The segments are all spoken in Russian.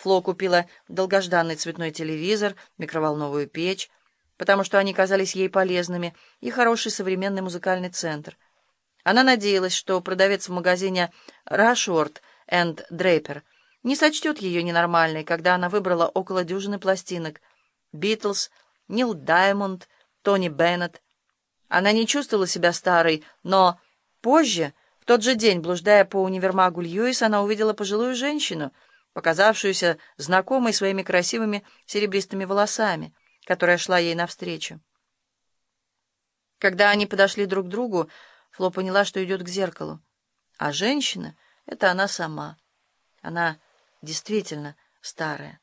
Фло купила долгожданный цветной телевизор, микроволновую печь, потому что они казались ей полезными, и хороший современный музыкальный центр. Она надеялась, что продавец в магазине «Рашорт энд Дрейпер» не сочтет ее ненормальной, когда она выбрала около дюжины пластинок «Битлз», «Нил Даймонд», «Тони Беннет». Она не чувствовала себя старой, но позже, в тот же день, блуждая по универмагу Льюис, она увидела пожилую женщину, показавшуюся знакомой своими красивыми серебристыми волосами, которая шла ей навстречу. Когда они подошли друг к другу, Фло поняла, что идет к зеркалу. А женщина — это она сама. Она действительно старая.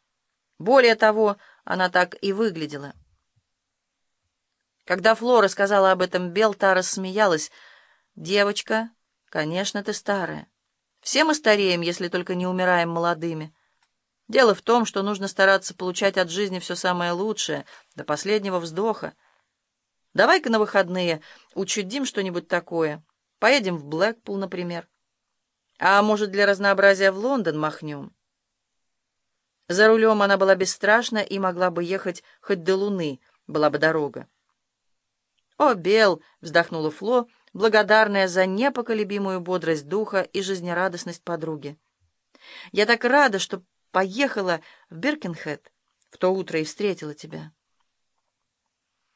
Более того, она так и выглядела. Когда Флора сказала об этом, Бел та рассмеялась. «Девочка, конечно, ты старая. Все мы стареем, если только не умираем молодыми. Дело в том, что нужно стараться получать от жизни все самое лучшее, до последнего вздоха. Давай-ка на выходные учудим что-нибудь такое. Поедем в Блэкпул, например. А может, для разнообразия в Лондон махнем?» За рулем она была бесстрашна и могла бы ехать хоть до Луны, была бы дорога. «О, Бел!» — вздохнула Фло, благодарная за непоколебимую бодрость духа и жизнерадостность подруги. «Я так рада, что поехала в Биркенхед в то утро и встретила тебя».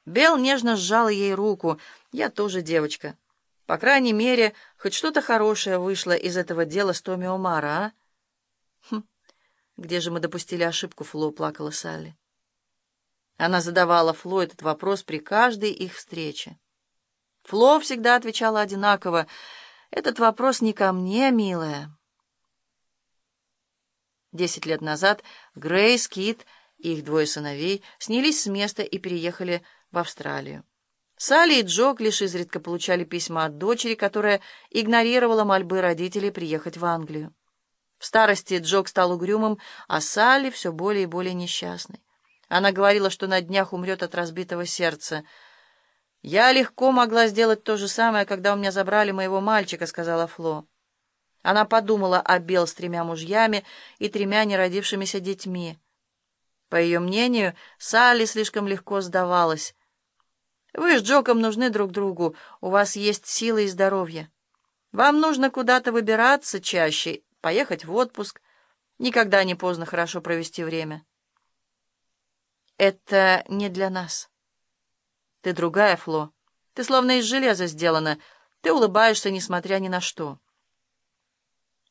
Бел нежно сжала ей руку. «Я тоже девочка. По крайней мере, хоть что-то хорошее вышло из этого дела с Томми Омара, а?» «Хм, где же мы допустили ошибку, Фло?» — плакала Салли. Она задавала Фло этот вопрос при каждой их встрече. Фло всегда отвечала одинаково. «Этот вопрос не ко мне, милая». Десять лет назад Грейс, Кит и их двое сыновей снялись с места и переехали в Австралию. Салли и Джок лишь изредка получали письма от дочери, которая игнорировала мольбы родителей приехать в Англию. В старости Джок стал угрюмым, а Салли все более и более несчастной. Она говорила, что на днях умрет от разбитого сердца. «Я легко могла сделать то же самое, когда у меня забрали моего мальчика», — сказала Фло. Она подумала о Бел с тремя мужьями и тремя неродившимися детьми. По ее мнению, Салли слишком легко сдавалась. «Вы с Джоком нужны друг другу, у вас есть силы и здоровье. Вам нужно куда-то выбираться чаще, поехать в отпуск. Никогда не поздно хорошо провести время». Это не для нас. Ты другая, Фло. Ты словно из железа сделана. Ты улыбаешься, несмотря ни на что.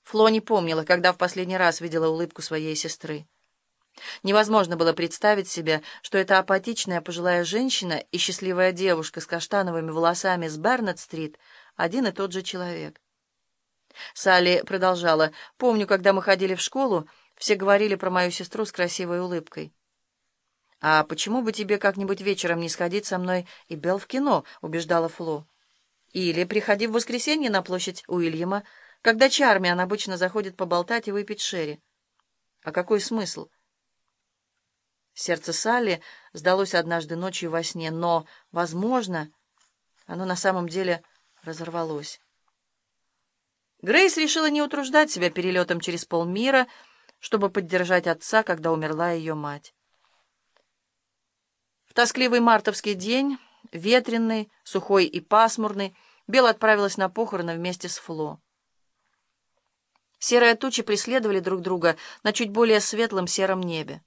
Фло не помнила, когда в последний раз видела улыбку своей сестры. Невозможно было представить себе, что эта апатичная пожилая женщина и счастливая девушка с каштановыми волосами с Бернет-стрит один и тот же человек. Салли продолжала. «Помню, когда мы ходили в школу, все говорили про мою сестру с красивой улыбкой». «А почему бы тебе как-нибудь вечером не сходить со мной и Белл в кино?» — убеждала Фло. «Или приходи в воскресенье на площадь Уильяма, когда Чармиан обычно заходит поболтать и выпить шерри. А какой смысл?» Сердце Салли сдалось однажды ночью во сне, но, возможно, оно на самом деле разорвалось. Грейс решила не утруждать себя перелетом через полмира, чтобы поддержать отца, когда умерла ее мать. В тоскливый мартовский день, ветреный, сухой и пасмурный, Бел отправилась на похороны вместе с Фло. Серые тучи преследовали друг друга на чуть более светлом сером небе.